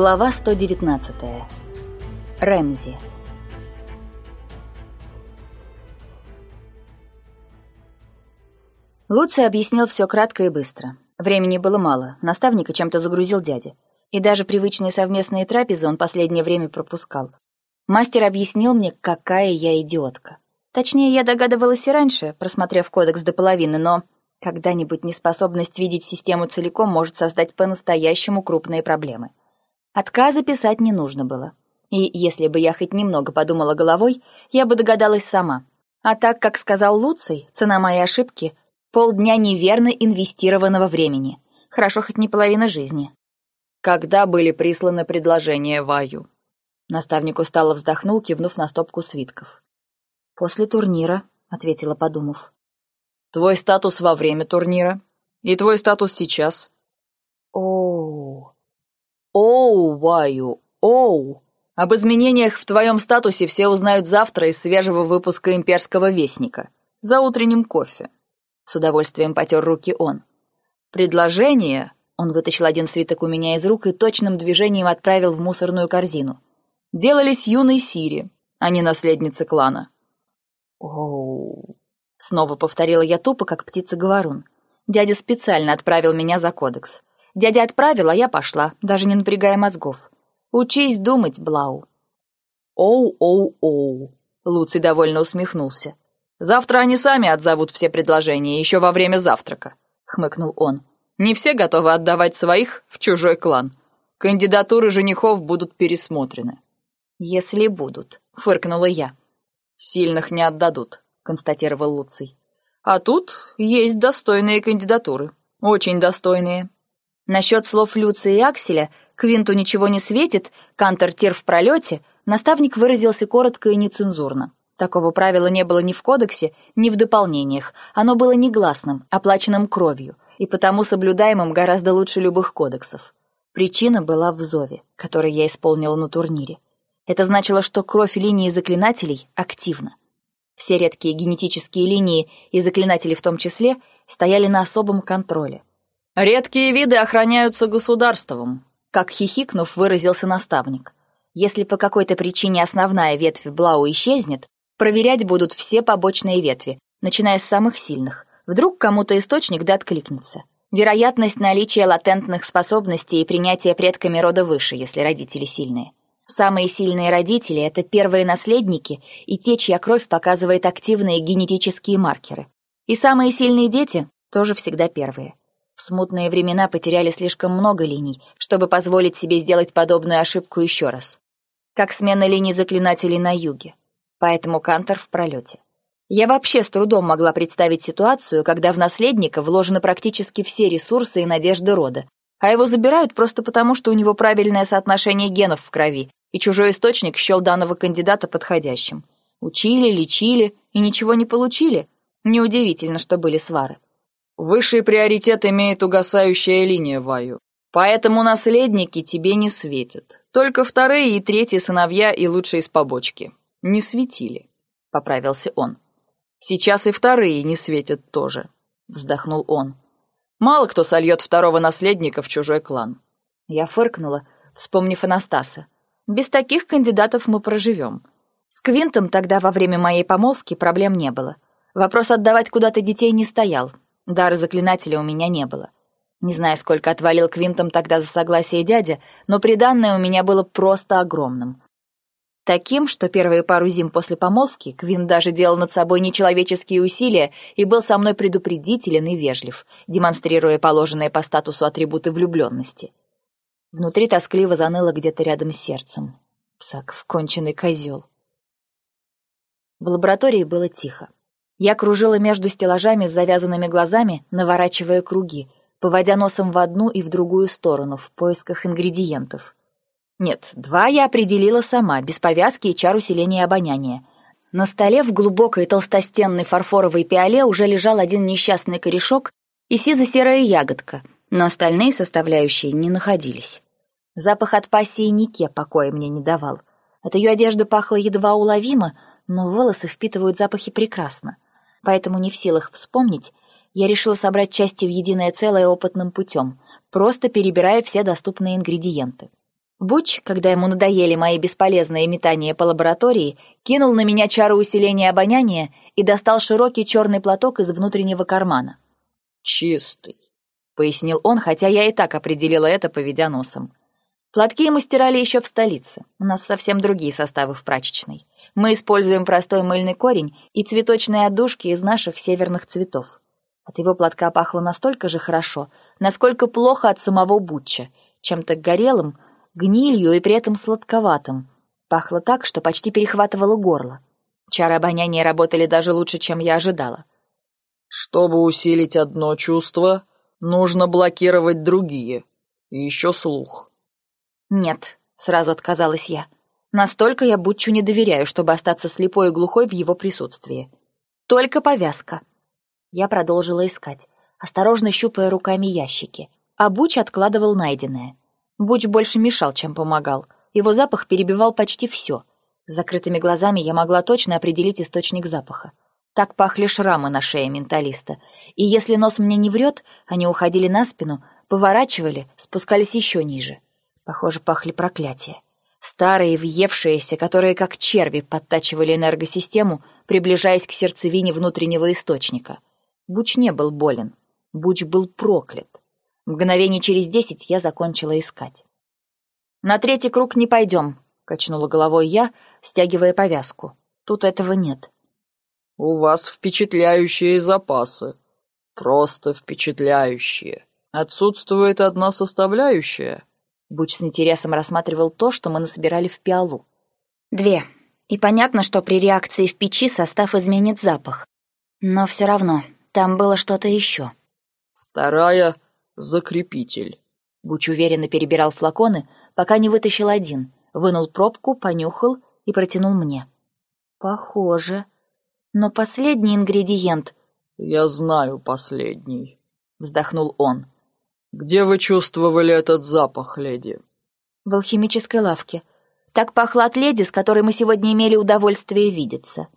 Глава 119. Рэмзи. Луций объяснил все кратко и быстро. Времени было мало, наставника чем-то загрузил дядя. И даже привычные совместные трапезы он последнее время пропускал. Мастер объяснил мне, какая я идиотка. Точнее, я догадывалась и раньше, просмотрев кодекс до половины, но когда-нибудь неспособность видеть систему целиком может создать по-настоящему крупные проблемы. Отказа писать не нужно было. И если бы я хоть немного подумала головой, я бы догадалась сама. А так, как сказал Луций, цена моей ошибки — полдня неверно инвестированного времени. Хорошо хоть не половина жизни. Когда были присланы предложения Ваю? Наставник устало вздохнул, кивнув на стопку свитков. «После турнира», — ответила, подумав. Твой статус во время турнира и твой статус сейчас. Оу. Оу, Ваю, оу. Об изменениях в твоем статусе все узнают завтра из свежего выпуска «Имперского вестника». За утренним кофе. С удовольствием потер руки он. Предложение... Он вытащил один свиток у меня из рук и точным движением отправил в мусорную корзину. Делались юной Сири, а не наследницы клана. Оу. Снова повторила я тупо, как птица-говорун. Дядя специально отправил меня за кодекс. Дядя отправил, а я пошла, даже не напрягая мозгов. Учись думать, Блау. Оу-оу-оу. Луций довольно усмехнулся. Завтра они сами отзовут все предложения, еще во время завтрака, хмыкнул он. Не все готовы отдавать своих в чужой клан. Кандидатуры женихов будут пересмотрены. Если будут, фыркнула я. Сильных не отдадут, констатировал Луций. А тут есть достойные кандидатуры. Очень достойные. Насчет слов Люция и Акселя Квинту ничего не светит, Кантер тир в пролете, наставник выразился коротко и нецензурно. Такого правила не было ни в кодексе, ни в дополнениях. Оно было негласным, оплаченным кровью, и потому соблюдаемым гораздо лучше любых кодексов. Причина была в зове, который я исполнила на турнире. Это значило, что кровь линии заклинателей активна. Все редкие генетические линии, и заклинатели в том числе, стояли на особом контроле. «Редкие виды охраняются государством», как хихикнув, выразился наставник. Если по какой-то причине основная ветвь Блау исчезнет, проверять будут все побочные ветви, начиная с самых сильных. Вдруг кому-то источник да откликнется. Вероятность наличия латентных способностей и принятия предками рода выше, если родители сильные. Самые сильные родители — это первые наследники и те, чья кровь показывает активные генетические маркеры. И самые сильные дети тоже всегда первые. В смутные времена потеряли слишком много линий, чтобы позволить себе сделать подобную ошибку еще раз. Как смена линий заклинателей на юге. Поэтому Кантор в пролете. Я вообще с трудом могла представить ситуацию, когда в наследника вложены практически все ресурсы и надежды рода, а его забирают просто потому, что у него правильное соотношение генов в крови, и чужой источник счел данного кандидата подходящим. Учили, лечили и ничего не получили. Неудивительно, что были свары. Высший приоритет имеет угасающая линия, Ваю. Поэтому наследники тебе не светят. Только вторые и третьи сыновья и лучшие из побочки. Не светили, — поправился он. Сейчас и вторые не светят тоже, — вздохнул он. Мало кто сольет второго наследника в чужой клан. Я фыркнула, вспомнив Анастаса. Без таких кандидатов мы проживем. С Квинтом тогда во время моей помолвки проблем не было. Вопрос отдавать куда-то детей не стоял. Дара заклинателя у меня не было. Не знаю, сколько отвалил Квинтом тогда за согласие дядя, но приданное у меня было просто огромным. Таким, что первые пару зим после помолвки Квин даже делал над собой нечеловеческие усилия и был со мной предупредителен и вежлив, демонстрируя положенные по статусу атрибуты влюбленности. Внутри тоскливо заныло где-то рядом с сердцем. Псак, конченый козел. В лаборатории было тихо. Я кружила между стеллажами с завязанными глазами, наворачивая круги, поводя носом в одну и в другую сторону в поисках ингредиентов. Нет, два я определила сама, без повязки и чар усиления обоняния. На столе в глубокой толстостенной фарфоровой пиале уже лежал один несчастный корешок и сизо-серая ягодка — но остальные составляющие не находились. Запах от пассии Нике покоя мне не давал. От ее одежды пахло едва уловимо, но волосы впитывают запахи прекрасно. Поэтому не в силах вспомнить, я решила собрать части в единое целое опытным путем, просто перебирая все доступные ингредиенты. Буч, когда ему надоели мои бесполезные метания по лаборатории, кинул на меня чару усиления обоняния и достал широкий черный платок из внутреннего кармана. «Чистый», — пояснил он, хотя я и так определила это, поведя носом. Платки мы стирали еще в столице. У нас совсем другие составы в прачечной. Мы используем простой мыльный корень и цветочные отдушки из наших северных цветов. От его платка пахло настолько же хорошо, насколько плохо от самого Бутча, чем-то горелым, гнилью и при этом сладковатым. Пахло так, что почти перехватывало горло. Чары обоняния работали даже лучше, чем я ожидала. «Чтобы усилить одно чувство, нужно блокировать другие. И еще слух». «Нет», — сразу отказалась я. «Настолько я Бутчу не доверяю, чтобы остаться слепой и глухой в его присутствии. Только повязка». Я продолжила искать, осторожно щупая руками ящики, а Буч откладывал найденное. Буч больше мешал, чем помогал. Его запах перебивал почти все. С закрытыми глазами я могла точно определить источник запаха. Так пахли шрамы на шее менталиста. И если нос мне не врет, они уходили на спину, поворачивали, спускались еще ниже. Похоже, пахли проклятия. Старые, въевшиеся, которые как черви подтачивали энергосистему, приближаясь к сердцевине внутреннего источника. Буч не был болен. Буч был проклят. Мгновение через десять я закончила искать. «На третий круг не пойдем», — качнула головой я, стягивая повязку. «Тут этого нет». «У вас впечатляющие запасы. Просто впечатляющие. Отсутствует одна составляющая». Буч с интересом рассматривал то, что мы насобирали в пиалу. «Две. И понятно, что при реакции в печи состав изменит запах. Но все равно, там было что-то еще». «Вторая закрепитель». Буч уверенно перебирал флаконы, пока не вытащил один, вынул пробку, понюхал и протянул мне. «Похоже. Но последний ингредиент...» «Я знаю последний», — вздохнул он. «Где вы чувствовали этот запах, леди?» «В алхимической лавке. Так пахло от леди, с которой мы сегодня имели удовольствие видеться».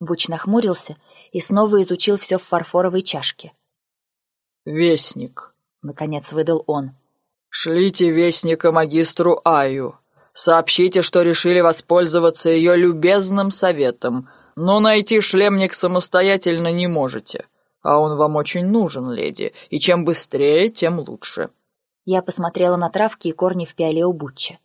Буч нахмурился и снова изучил все в фарфоровой чашке. «Вестник», — наконец выдал он. «Шлите вестника магистру Аю. Сообщите, что решили воспользоваться ее любезным советом, но найти шлемник самостоятельно не можете. А он вам очень нужен, леди, и чем быстрее, тем лучше». Я посмотрела на травки и корни в пиале у Бутча.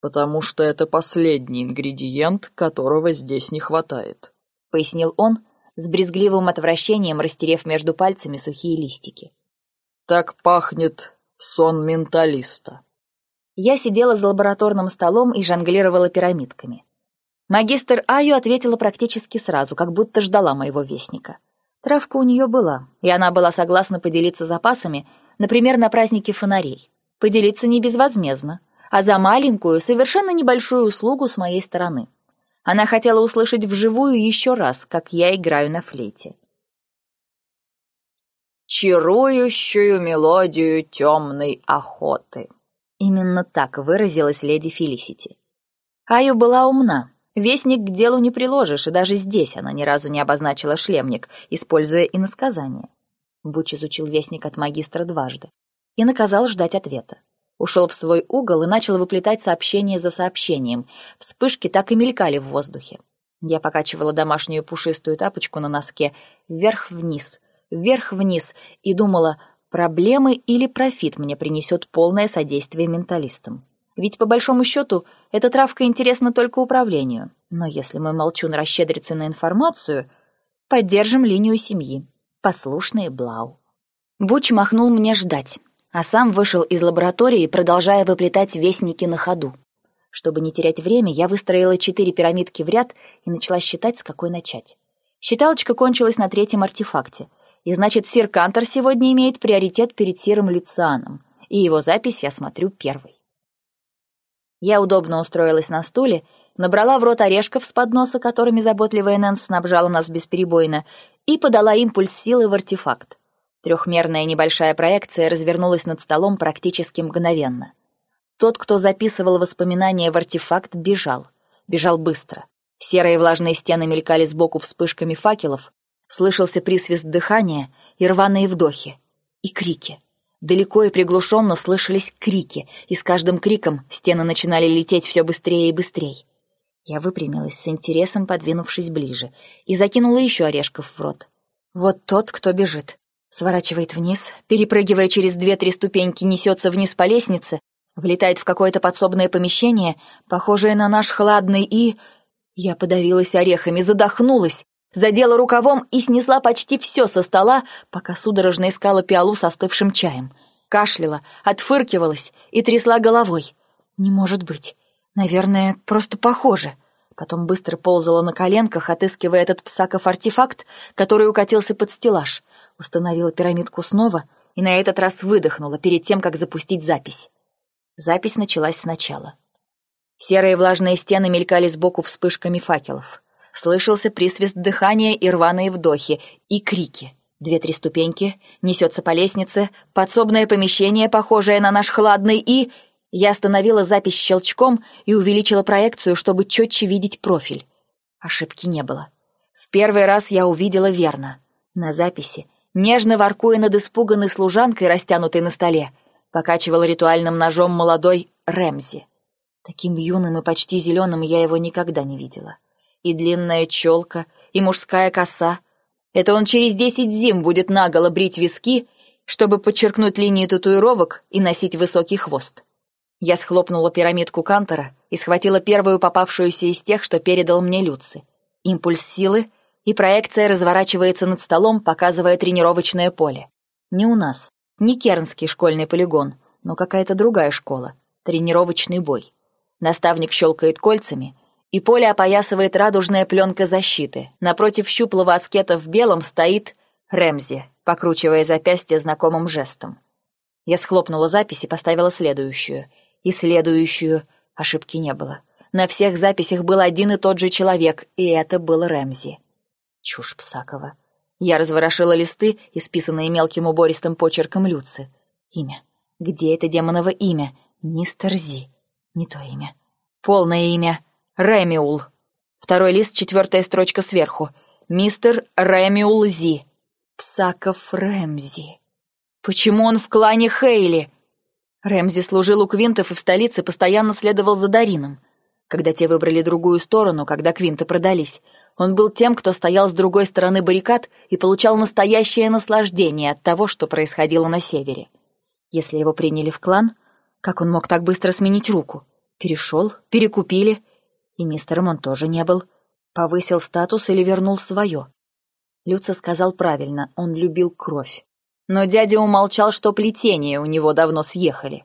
«Потому что это последний ингредиент, которого здесь не хватает», — пояснил он, — с брезгливым отвращением растерев между пальцами сухие листики. «Так пахнет сон менталиста». Я сидела за лабораторным столом и жонглировала пирамидками. Магистр Аю ответила практически сразу, как будто ждала моего вестника. Травка у нее была, и она была согласна поделиться запасами, например, на празднике фонарей. Поделиться не безвозмездно, а за маленькую, совершенно небольшую услугу с моей стороны. Она хотела услышать вживую еще раз, как я играю на флейте. «Чарующую мелодию темной охоты». Именно так выразилась леди Фелисити. Аю была умна. Вестник к делу не приложишь, и даже здесь она ни разу не обозначила шлемник, используя иносказание. Буч изучил вестник от магистра дважды и наказал ждать ответа ушел в свой угол и начал выплетать сообщение за сообщением. Вспышки так и мелькали в воздухе. Я покачивала домашнюю пушистую тапочку на носке вверх-вниз, вверх-вниз и думала, проблемы или профит мне принесет полное содействие менталистам. Ведь, по большому счету, эта травка интересна только управлению. Но если мой молчун расщедрится на информацию, поддержим линию семьи. Послушные Блау. Буч махнул мне ждать а сам вышел из лаборатории, продолжая выплетать вестники на ходу. Чтобы не терять время, я выстроила четыре пирамидки в ряд и начала считать, с какой начать. Считалочка кончилась на третьем артефакте, и значит, сир Кантор сегодня имеет приоритет перед сиром Люцианом, и его запись я смотрю первой. Я удобно устроилась на стуле, набрала в рот орешков с подноса, которыми заботливая Нэнс снабжала нас бесперебойно, и подала импульс силы в артефакт. Трехмерная небольшая проекция развернулась над столом практически мгновенно. Тот, кто записывал воспоминания в артефакт, бежал. Бежал быстро. Серые влажные стены мелькали сбоку вспышками факелов, слышался присвист дыхания и рваные вдохи. И крики. Далеко и приглушенно слышались крики, и с каждым криком стены начинали лететь все быстрее и быстрее. Я выпрямилась с интересом, подвинувшись ближе, и закинула еще орешков в рот. Вот тот, кто бежит. Сворачивает вниз, перепрыгивая через две-три ступеньки, несется вниз по лестнице, влетает в какое-то подсобное помещение, похожее на наш хладный, и... Я подавилась орехами, задохнулась, задела рукавом и снесла почти все со стола, пока судорожно искала пиалу с остывшим чаем. Кашляла, отфыркивалась и трясла головой. «Не может быть. Наверное, просто похоже». Потом быстро ползала на коленках, отыскивая этот псаков-артефакт, который укатился под стеллаж. Установила пирамидку снова и на этот раз выдохнула перед тем, как запустить запись. Запись началась сначала. Серые влажные стены мелькали сбоку вспышками факелов. Слышался присвист дыхания и рваные вдохи, и крики. Две-три ступеньки, несется по лестнице, подсобное помещение, похожее на наш хладный, и... Я остановила запись щелчком и увеличила проекцию, чтобы четче видеть профиль. Ошибки не было. В первый раз я увидела верно. На записи, нежно воркуя над испуганной служанкой, растянутой на столе, покачивал ритуальным ножом молодой Рэмзи. Таким юным и почти зеленым я его никогда не видела и длинная челка, и мужская коса. Это он через десять зим будет наголо брить виски, чтобы подчеркнуть линии татуировок и носить высокий хвост. Я схлопнула пирамидку Кантора и схватила первую попавшуюся из тех, что передал мне Люци. Импульс силы, и проекция разворачивается над столом, показывая тренировочное поле. Не у нас, не Кернский школьный полигон, но какая-то другая школа. Тренировочный бой. Наставник щелкает кольцами, и поле опоясывает радужная пленка защиты. Напротив щуплого аскета в белом стоит Рэмзи, покручивая запястье знакомым жестом. Я схлопнула запись и поставила следующую. И следующую. Ошибки не было. На всех записях был один и тот же человек, и это был Рэмзи. Чушь Псакова. Я разворошила листы, исписанные мелким убористым почерком Люцы. Имя. Где это демоново имя? Мистер Зи. Не то имя. Полное имя. Рэмиул. Второй лист, четвертая строчка сверху. Мистер Рэмиул Зи. Псаков Рэмзи. Почему он в клане Хейли? Рэмзи служил у Квинтов и в столице постоянно следовал за Дарином. Когда те выбрали другую сторону, когда Квинты продались, он был тем, кто стоял с другой стороны баррикад и получал настоящее наслаждение от того, что происходило на севере. Если его приняли в клан, как он мог так быстро сменить руку? Перешел, перекупили — и мистером он тоже не был. Повысил статус или вернул свое. Люца сказал правильно, он любил кровь. Но дядя умолчал, что плетения у него давно съехали.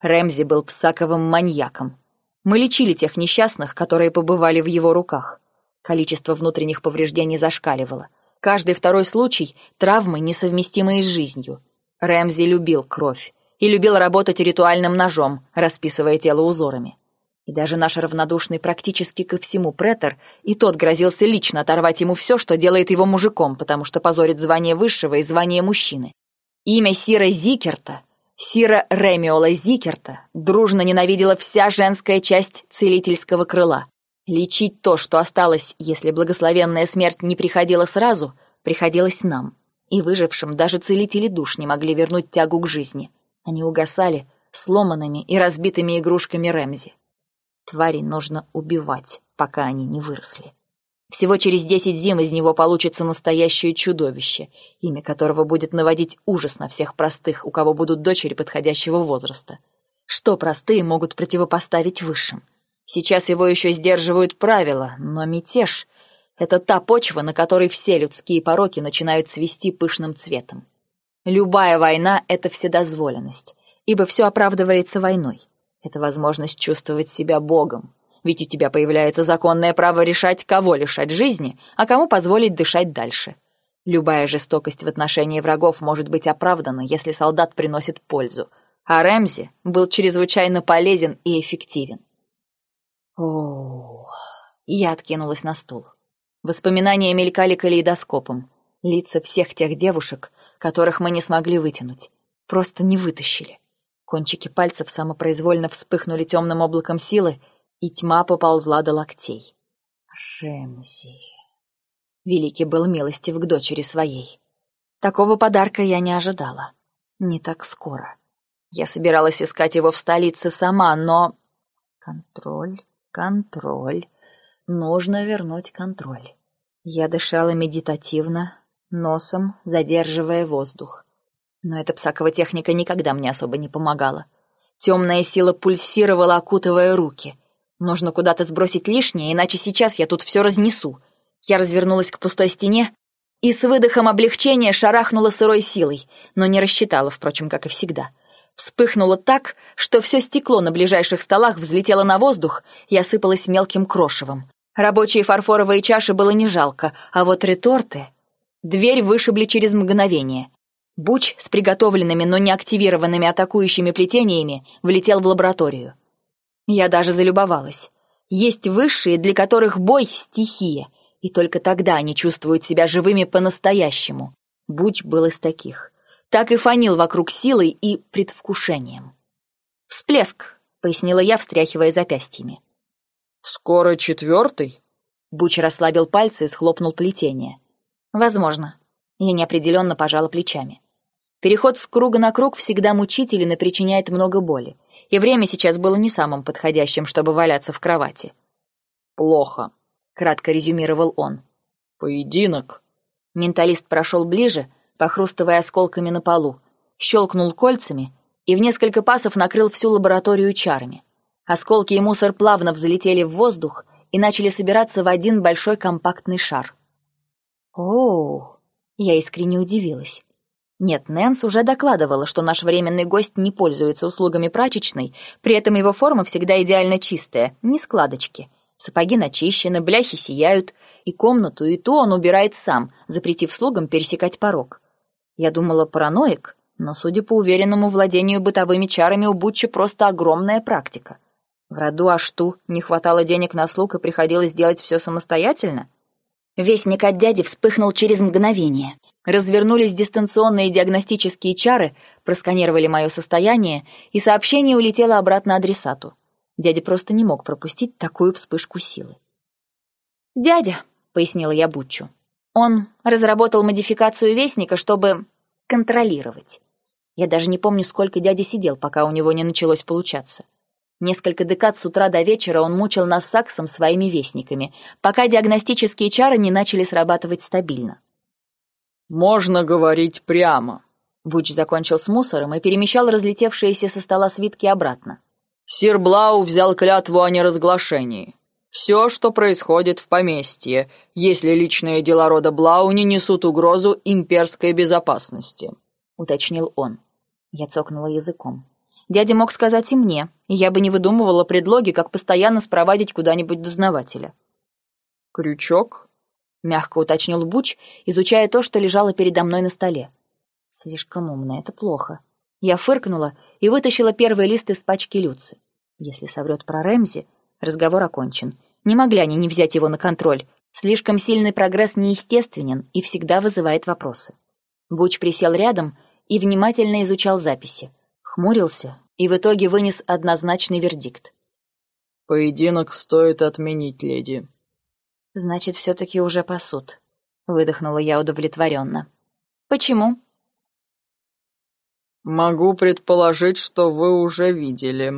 Рэмзи был псаковым маньяком. Мы лечили тех несчастных, которые побывали в его руках. Количество внутренних повреждений зашкаливало. Каждый второй случай — травмы, несовместимые с жизнью. Рэмзи любил кровь и любил работать ритуальным ножом, расписывая тело узорами. И даже наш равнодушный практически ко всему претор, и тот грозился лично оторвать ему все, что делает его мужиком, потому что позорит звание высшего и звание мужчины. Имя Сира Зикерта, Сира Ремиола Зикерта, дружно ненавидела вся женская часть целительского крыла. Лечить то, что осталось, если благословенная смерть не приходила сразу, приходилось нам. И выжившим даже целители душ не могли вернуть тягу к жизни. Они угасали сломанными и разбитыми игрушками Рэмзи. Твари нужно убивать, пока они не выросли. Всего через десять зим из него получится настоящее чудовище, имя которого будет наводить ужас на всех простых, у кого будут дочери подходящего возраста. Что простые могут противопоставить высшим? Сейчас его еще сдерживают правила, но мятеж — это та почва, на которой все людские пороки начинают свести пышным цветом. Любая война — это вседозволенность, ибо все оправдывается войной. Это возможность чувствовать себя богом. Ведь у тебя появляется законное право решать, кого лишать жизни, а кому позволить дышать дальше. Любая жестокость в отношении врагов может быть оправдана, если солдат приносит пользу. А Рэмзи был чрезвычайно полезен и эффективен. О, я откинулась на стул. Воспоминания мелькали калейдоскопом. Лица всех тех девушек, которых мы не смогли вытянуть. Просто не вытащили. Кончики пальцев самопроизвольно вспыхнули темным облаком силы, и тьма поползла до локтей. Ремзи. Великий был милостив к дочери своей. Такого подарка я не ожидала. Не так скоро. Я собиралась искать его в столице сама, но... Контроль, контроль. Нужно вернуть контроль. Я дышала медитативно, носом задерживая воздух. Но эта псакова техника никогда мне особо не помогала. Темная сила пульсировала, окутывая руки. Нужно куда-то сбросить лишнее, иначе сейчас я тут все разнесу. Я развернулась к пустой стене и с выдохом облегчения шарахнула сырой силой, но не рассчитала, впрочем, как и всегда — Вспыхнуло так, что все стекло на ближайших столах взлетело на воздух и осыпалось мелким крошевом. Рабочие фарфоровые чаши было не жалко, а вот реторты... Дверь вышибли через мгновение. Буч с приготовленными, но не активированными атакующими плетениями влетел в лабораторию. Я даже залюбовалась. Есть высшие, для которых бой — стихия, и только тогда они чувствуют себя живыми по-настоящему. Буч был из таких так и фанил вокруг силой и предвкушением. «Всплеск», — пояснила я, встряхивая запястьями. «Скоро четвертый?» Буч расслабил пальцы и схлопнул плетение. «Возможно». Я неопределенно пожала плечами. Переход с круга на круг всегда мучителен и причиняет много боли. И время сейчас было не самым подходящим, чтобы валяться в кровати. «Плохо», — кратко резюмировал он. «Поединок». Менталист прошел ближе, похрустывая осколками на полу, щелкнул кольцами и в несколько пасов накрыл всю лабораторию чарами. Осколки и мусор плавно взлетели в воздух и начали собираться в один большой компактный шар. О, я искренне удивилась. Нет, Нэнс уже докладывала, что наш временный гость не пользуется услугами прачечной, при этом его форма всегда идеально чистая, ни складочки. Сапоги начищены, бляхи сияют, и комнату, и ту он убирает сам, запретив слугам пересекать порог. Я думала, параноик, но, судя по уверенному владению бытовыми чарами, у Бутча просто огромная практика. В роду Ашту не хватало денег на слуг и приходилось делать все самостоятельно? Вестник от дяди вспыхнул через мгновение. Развернулись дистанционные диагностические чары, просканировали мое состояние, и сообщение улетело обратно адресату. Дядя просто не мог пропустить такую вспышку силы. «Дядя», — пояснила я Бутчу, он разработал модификацию Вестника, чтобы контролировать. Я даже не помню, сколько дядя сидел, пока у него не началось получаться. Несколько декад с утра до вечера он мучил нас саксом своими вестниками, пока диагностические чары не начали срабатывать стабильно. «Можно говорить прямо», Буч закончил с мусором и перемещал разлетевшиеся со стола свитки обратно. «Сир Блау взял клятву о неразглашении. Все, что происходит в поместье, если личные дела рода Блау не несут угрозу имперской безопасности», — уточнил он. Я цокнула языком. Дядя мог сказать и мне, и я бы не выдумывала предлоги, как постоянно спровадить куда-нибудь дознавателя. «Крючок?» — мягко уточнил Буч, изучая то, что лежало передо мной на столе. «Слишком умно, это плохо». Я фыркнула и вытащила первый лист из пачки Люцы. Если соврет про Рэмзи, разговор окончен. Не могли они не взять его на контроль. Слишком сильный прогресс неестественен и всегда вызывает вопросы. Буч присел рядом и внимательно изучал записи. Хмурился и в итоге вынес однозначный вердикт. «Поединок стоит отменить, леди». «Значит, все-таки уже пасут», — выдохнула я удовлетворенно. «Почему?» «Могу предположить, что вы уже видели».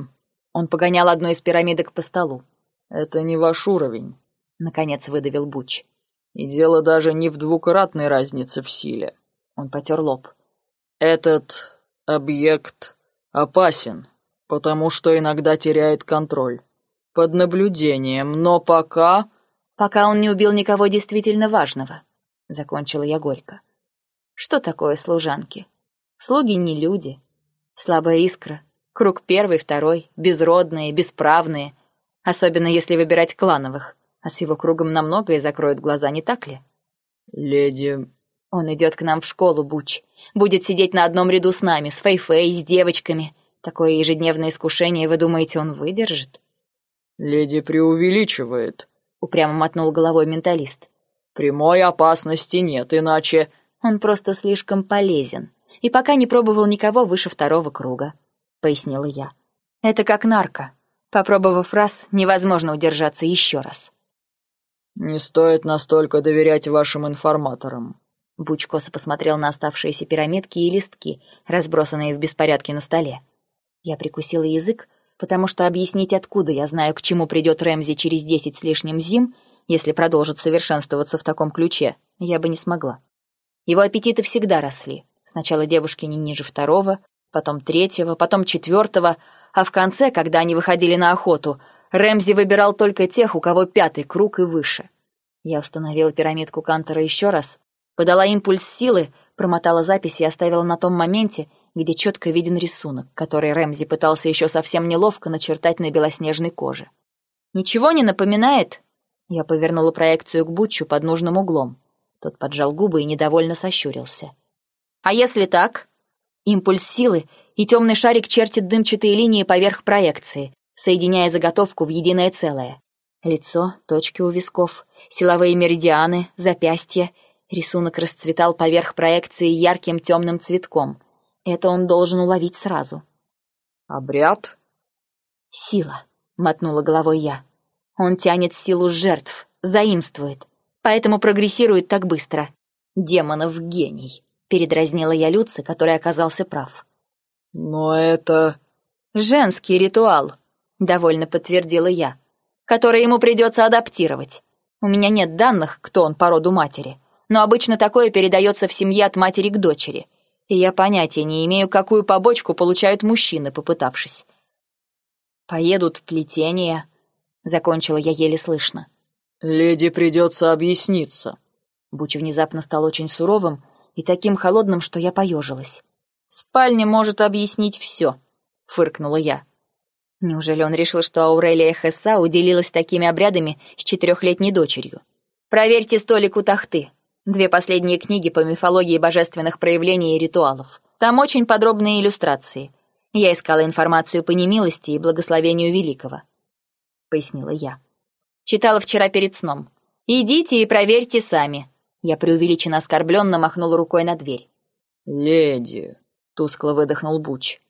Он погонял одну из пирамидок по столу. «Это не ваш уровень», — наконец выдавил Буч. «И дело даже не в двукратной разнице в силе». Он потер лоб. «Этот объект опасен, потому что иногда теряет контроль. Под наблюдением, но пока...» «Пока он не убил никого действительно важного», — закончила я горько. «Что такое служанки? Слуги не люди. Слабая искра, круг первый, второй, безродные, бесправные — особенно если выбирать клановых, а с его кругом на многое закроют глаза, не так ли? Леди... Он идет к нам в школу, Буч. Будет сидеть на одном ряду с нами, с Фейфей, с девочками. Такое ежедневное искушение, вы думаете, он выдержит? Леди преувеличивает, упрямо мотнул головой менталист. Прямой опасности нет, иначе... Он просто слишком полезен. И пока не пробовал никого выше второго круга, пояснила я. Это как нарко. Попробовав раз, невозможно удержаться еще раз. «Не стоит настолько доверять вашим информаторам». Буч косо посмотрел на оставшиеся пирамидки и листки, разбросанные в беспорядке на столе. Я прикусила язык, потому что объяснить, откуда я знаю, к чему придет Рэмзи через десять с лишним зим, если продолжит совершенствоваться в таком ключе, я бы не смогла. Его аппетиты всегда росли. Сначала девушки не ниже второго, потом третьего, потом четвертого, а в конце, когда они выходили на охоту, Рэмзи выбирал только тех, у кого пятый круг и выше. Я установила пирамидку Кантера еще раз, подала импульс силы, промотала запись и оставила на том моменте, где четко виден рисунок, который Рэмзи пытался еще совсем неловко начертать на белоснежной коже. «Ничего не напоминает?» Я повернула проекцию к Бутчу под нужным углом. Тот поджал губы и недовольно сощурился. «А если так?» Импульс силы, и темный шарик чертит дымчатые линии поверх проекции, соединяя заготовку в единое целое. Лицо, точки у висков, силовые меридианы, запястья. Рисунок расцветал поверх проекции ярким темным цветком. Это он должен уловить сразу. «Обряд?» «Сила», — мотнула головой я. Он тянет силу жертв, заимствует, поэтому прогрессирует так быстро. Демонов гений, передразнила я Люца, который оказался прав. Но это... Женский ритуал, довольно подтвердила я, который ему придется адаптировать. У меня нет данных, кто он по роду матери, но обычно такое передается в семье от матери к дочери, и я понятия не имею, какую побочку получают мужчины, попытавшись. Поедут плетения, Закончила я еле слышно. «Леди придется объясниться». Буч внезапно стал очень суровым и таким холодным, что я поежилась. «Спальня может объяснить все», — фыркнула я. Неужели он решил, что Аурелия Хесса уделилась такими обрядами с четырехлетней дочерью? «Проверьте столик у тахты. Две последние книги по мифологии божественных проявлений и ритуалов. Там очень подробные иллюстрации. Я искала информацию по немилости и благословению Великого. — пояснила я. «Читала вчера перед сном. Идите и проверьте сами». Я преувеличенно оскорбленно махнул рукой на дверь. «Леди», — тускло выдохнул Буч.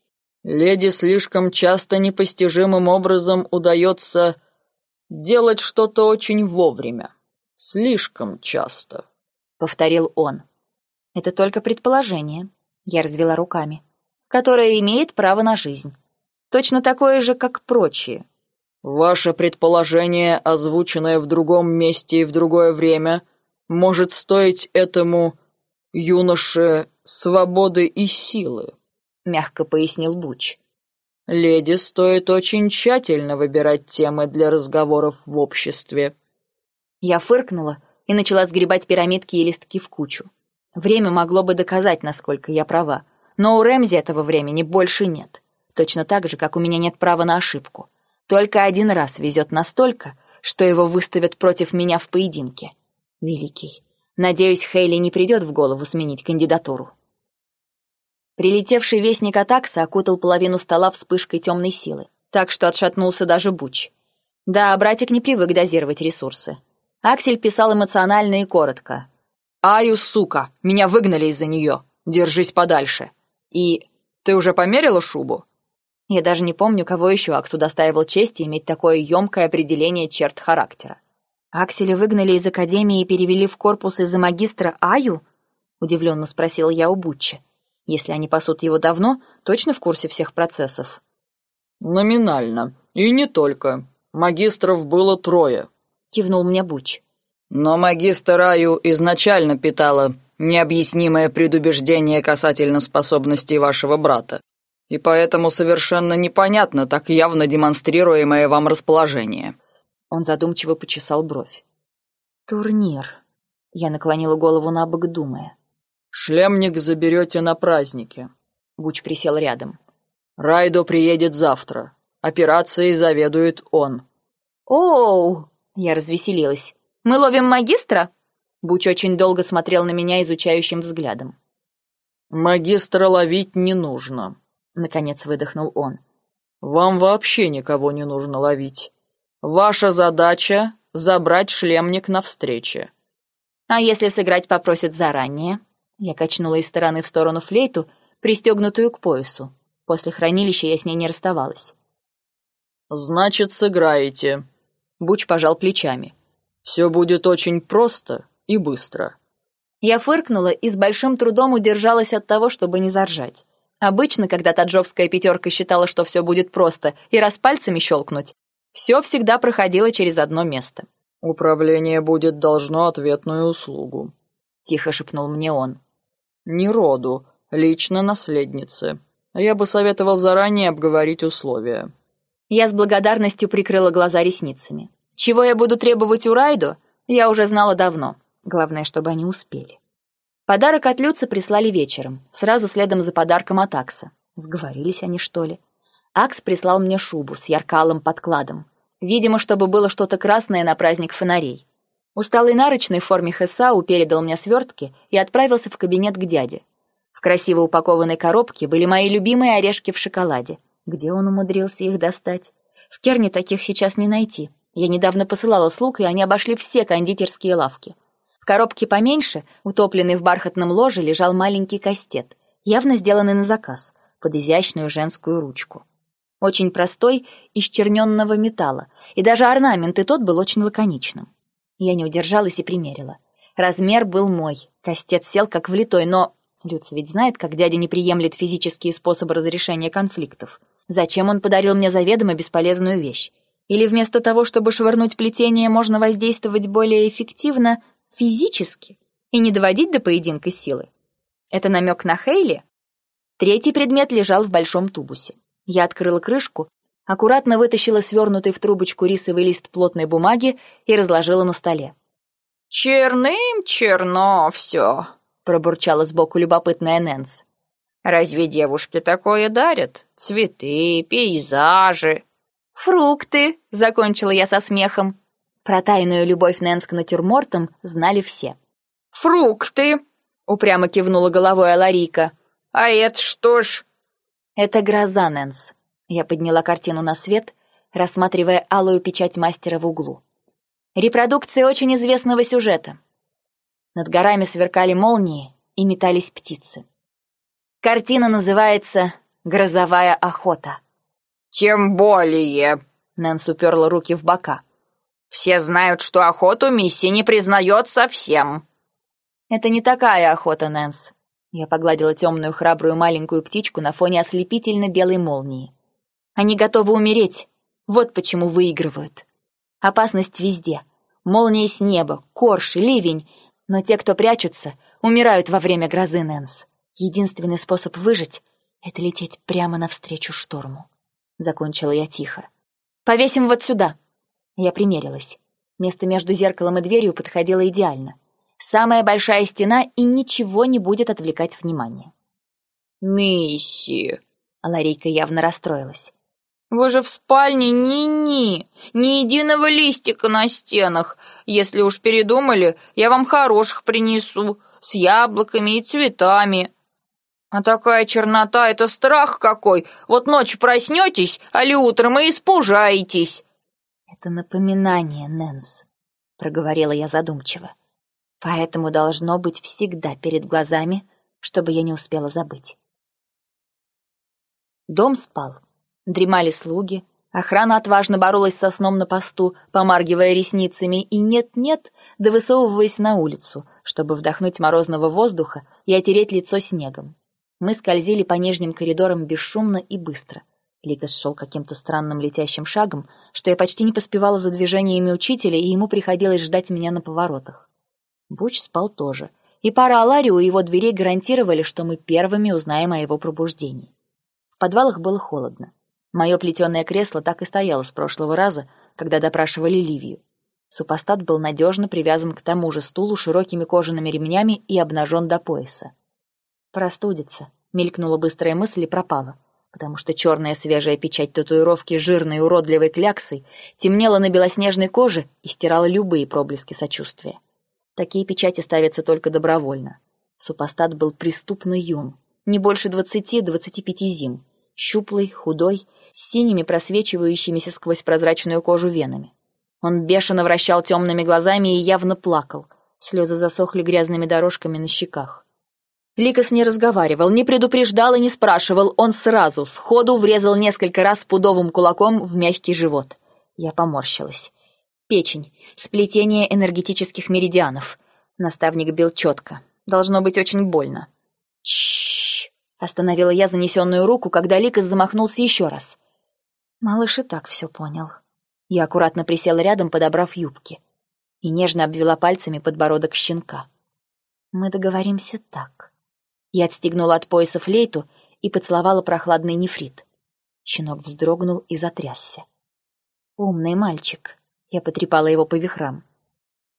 «Леди слишком часто непостижимым образом удается делать что-то очень вовремя. Слишком часто», — повторил он. «Это только предположение», — я развела руками, «которое имеет право на жизнь. Точно такое же, как прочие. Ваше предположение, озвученное в другом месте и в другое время, может стоить этому юноше свободы и силы, мягко пояснил Буч. Леди стоит очень тщательно выбирать темы для разговоров в обществе. Я фыркнула и начала сгребать пирамидки и листки в кучу. Время могло бы доказать, насколько я права, но у Рэмзи этого времени больше нет. Точно так же, как у меня нет права на ошибку. Только один раз везет настолько, что его выставят против меня в поединке. Великий. Надеюсь, Хейли не придет в голову сменить кандидатуру. Прилетевший вестник Атакса окутал половину стола вспышкой темной силы, так что отшатнулся даже Буч. Да, братик не привык дозировать ресурсы. Аксель писал эмоционально и коротко. «Аю, сука, меня выгнали из-за нее. Держись подальше. И ты уже померила шубу?» Я даже не помню, кого еще Акс удостаивал чести иметь такое емкое определение черт характера. «Акселя выгнали из академии и перевели в корпус из-за магистра Аю?» — удивленно спросил я у Бутча. «Если они пасут его давно, точно в курсе всех процессов?» «Номинально. И не только. Магистров было трое», — кивнул мне Буч. «Но магистр Аю изначально питала необъяснимое предубеждение касательно способностей вашего брата и поэтому совершенно непонятно так явно демонстрируемое вам расположение». Он задумчиво почесал бровь. «Турнир». Я наклонила голову на бок, думая. «Шлемник заберете на празднике». Буч присел рядом. «Райдо приедет завтра. Операцией заведует он». «Оу!» Я развеселилась. «Мы ловим магистра?» Буч очень долго смотрел на меня изучающим взглядом. «Магистра ловить не нужно», Наконец выдохнул он. «Вам вообще никого не нужно ловить. Ваша задача — забрать шлемник на встрече». «А если сыграть попросят заранее?» Я качнула из стороны в сторону флейту, пристегнутую к поясу. После хранилища я с ней не расставалась. «Значит, сыграете». Буч пожал плечами. «Все будет очень просто и быстро. Я фыркнула и с большим трудом удержалась от того, чтобы не заржать. Обычно, когда таджовская пятерка считала, что все будет просто, и раз пальцами щелкнуть, все всегда проходило через одно место. «Управление будет должно ответную услугу», — тихо шепнул мне он. «Не роду, лично наследнице. Я бы советовал заранее обговорить условия». Я с благодарностью прикрыла глаза ресницами. Чего я буду требовать у Райду, я уже знала давно. Главное, чтобы они успели. Подарок от Люца прислали вечером, сразу следом за подарком от Акса. Сговорились они, что ли? Акс прислал мне шубу с яркалым подкладом. Видимо, чтобы было что-то красное на праздник фонарей. Усталый нарочный в форме Хесау передал мне свертки и отправился в кабинет к дяде. В красиво упакованной коробке были мои любимые орешки в шоколаде. Где он умудрился их достать? В Керне таких сейчас не найти. Я недавно посылала слуг, и они обошли все кондитерские лавки. В коробке поменьше, утопленный в бархатном ложе, лежал маленький кастет, явно сделанный на заказ, под изящную женскую ручку. Очень простой, из черненного металла, и даже орнамент и тот был очень лаконичным. Я не удержалась и примерила. Размер был мой, кастет сел как влитой, но... Люц ведь знает, как дядя не приемлет физические способы разрешения конфликтов. Зачем он подарил мне заведомо бесполезную вещь? Или вместо того, чтобы швырнуть плетение, можно воздействовать более эффективно физически и не доводить до поединка силы? Это намек на Хейли? Третий предмет лежал в большом тубусе. Я открыла крышку, аккуратно вытащила свернутый в трубочку рисовый лист плотной бумаги и разложила на столе. «Черным черно все», — пробурчала сбоку любопытная Нэнс. «Разве девушки такое дарят? Цветы, пейзажи». «Фрукты», — закончила я со смехом. Про тайную любовь Нэнс к натюрмортам знали все. «Фрукты», — упрямо кивнула головой Аларика. «А это что ж?» «Это гроза, Нэнс». Я подняла картину на свет, рассматривая алую печать мастера в углу. Репродукция очень известного сюжета. Над горами сверкали молнии и метались птицы. Картина называется «Грозовая охота». «Тем более», — Нэнс уперла руки в бока. «Все знают, что охоту Мисси не признает совсем». «Это не такая охота, Нэнс». Я погладила темную храбрую маленькую птичку на фоне ослепительно белой молнии. «Они готовы умереть. Вот почему выигрывают. Опасность везде. Молнии с неба, корж, ливень. Но те, кто прячутся, умирают во время грозы, Нэнс. Единственный способ выжить — это лететь прямо навстречу шторму. Закончила я тихо. «Повесим вот сюда!» Я примерилась. Место между зеркалом и дверью подходило идеально. Самая большая стена, и ничего не будет отвлекать внимание. «Мисси!» Ларейка явно расстроилась. «Вы же в спальне ни-ни, ни единого листика на стенах. Если уж передумали, я вам хороших принесу, с яблоками и цветами. А такая чернота — это страх какой. Вот ночью проснетесь, али утром и испужаетесь. Это напоминание, Нэнс, — проговорила я задумчиво. Поэтому должно быть всегда перед глазами, чтобы я не успела забыть. Дом спал. Дремали слуги, охрана отважно боролась со сном на посту, помаргивая ресницами, и нет-нет, да высовываясь на улицу, чтобы вдохнуть морозного воздуха и отереть лицо снегом. Мы скользили по нижним коридорам бесшумно и быстро. Ликас шел каким-то странным летящим шагом, что я почти не поспевала за движениями учителя, и ему приходилось ждать меня на поворотах. Буч спал тоже, и пара Алари у его дверей гарантировали, что мы первыми узнаем о его пробуждении. В подвалах было холодно. Мое плетеное кресло так и стояло с прошлого раза, когда допрашивали Ливию. Супостат был надежно привязан к тому же стулу широкими кожаными ремнями и обнажен до пояса. Простудится. Мелькнула быстрая мысль и пропала, потому что черная свежая печать татуировки жирной уродливой кляксой темнела на белоснежной коже и стирала любые проблески сочувствия. Такие печати ставятся только добровольно. Супостат был преступно юн, не больше двадцати-двадцати пяти зим, щуплый, худой, с синими просвечивающимися сквозь прозрачную кожу венами. Он бешено вращал темными глазами и явно плакал. Слезы засохли грязными дорожками на щеках. Ликас не разговаривал, не предупреждал и не спрашивал, он сразу, сходу врезал несколько раз пудовым кулаком в мягкий живот. Я поморщилась. Печень, сплетение энергетических меридианов. Наставник бил четко, Должно быть очень больно. Чш! Остановила я занесенную руку, когда Ликас замахнулся еще раз. Малыш и так все понял. Я аккуратно присела рядом, подобрав юбки, и нежно обвела пальцами подбородок щенка. Мы договоримся так. Я отстегнула от пояса флейту и поцеловала прохладный нефрит. Щенок вздрогнул и затрясся. «Умный мальчик», — я потрепала его по вихрам.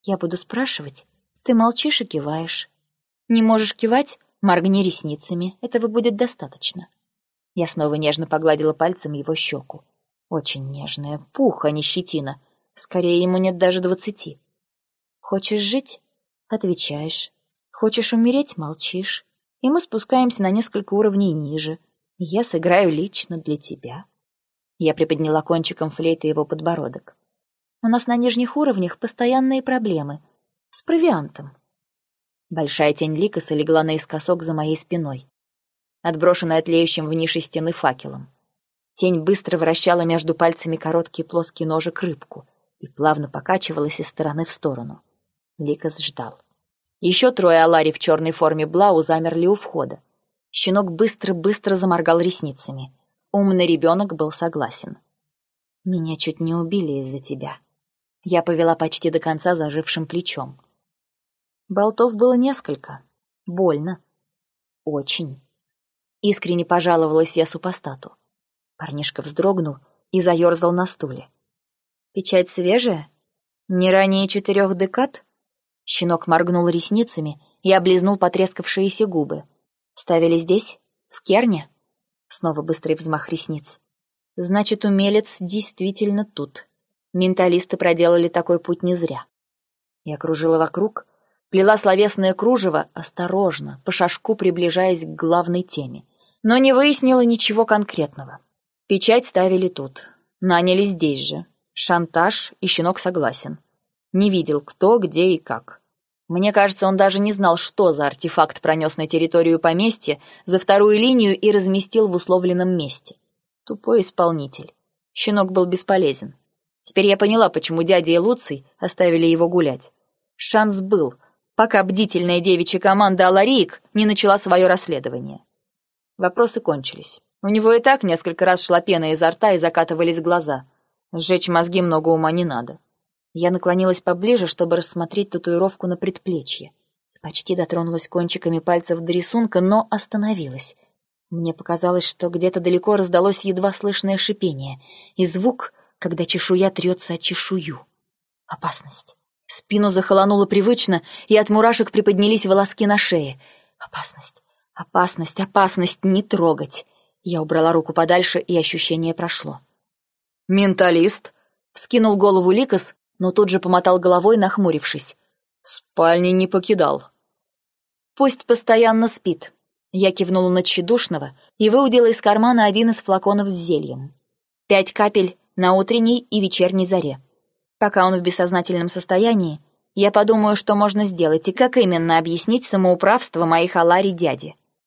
«Я буду спрашивать, ты молчишь и киваешь. Не можешь кивать? Моргни ресницами, этого будет достаточно». Я снова нежно погладила пальцем его щеку. Очень нежная, пух, а не щетина. Скорее, ему нет даже двадцати. Хочешь жить? Отвечаешь. Хочешь умереть? Молчишь. И мы спускаемся на несколько уровней ниже. Я сыграю лично для тебя. Я приподняла кончиком флейты его подбородок. У нас на нижних уровнях постоянные проблемы. С провиантом. Большая тень Ликаса легла наискосок за моей спиной, отброшенная тлеющим в нише стены факелом. Тень быстро вращала между пальцами короткий плоский ножик рыбку и плавно покачивалась из стороны в сторону. Ликас ждал. Еще трое алари в черной форме Блау замерли у входа. Щенок быстро-быстро заморгал ресницами. Умный ребенок был согласен. «Меня чуть не убили из-за тебя». Я повела почти до конца зажившим плечом. Болтов было несколько. Больно. Очень. Искренне пожаловалась я супостату. Парнишка вздрогнул и заерзал на стуле. «Печать свежая? Не ранее четырех декад?» Щенок моргнул ресницами и облизнул потрескавшиеся губы. «Ставили здесь? В Керне?» Снова быстрый взмах ресниц. «Значит, умелец действительно тут. Менталисты проделали такой путь не зря». Я кружила вокруг, плела словесное кружево, осторожно, по шажку приближаясь к главной теме, но не выяснила ничего конкретного. Печать ставили тут. Наняли здесь же. Шантаж, и щенок согласен. Не видел, кто, где и как. Мне кажется, он даже не знал, что за артефакт пронес на территорию поместья за вторую линию и разместил в условленном месте. Тупой исполнитель. Щенок был бесполезен. Теперь я поняла, почему дядя и Луций оставили его гулять. Шанс был, пока бдительная девичья команда Алариек не начала свое расследование. Вопросы кончились. У него и так несколько раз шла пена изо рта и закатывались глаза. Сжечь мозги много ума не надо. Я наклонилась поближе, чтобы рассмотреть татуировку на предплечье. Почти дотронулась кончиками пальцев до рисунка, но остановилась. Мне показалось, что где-то далеко раздалось едва слышное шипение и звук, когда чешуя трется о чешую. Опасность. Спину захолонуло привычно, и от мурашек приподнялись волоски на шее. Опасность, опасность, опасность, не трогать. Я убрала руку подальше, и ощущение прошло. «Менталист?» — вскинул голову Ликос, но тут же помотал головой, нахмурившись. «Спальни не покидал». «Пусть постоянно спит». Я кивнула на тщедушного и выудила из кармана один из флаконов с зельем. Пять капель на утренней и вечерней заре. Пока он в бессознательном состоянии, я подумаю, что можно сделать и как именно объяснить самоуправство моих аларий дяди.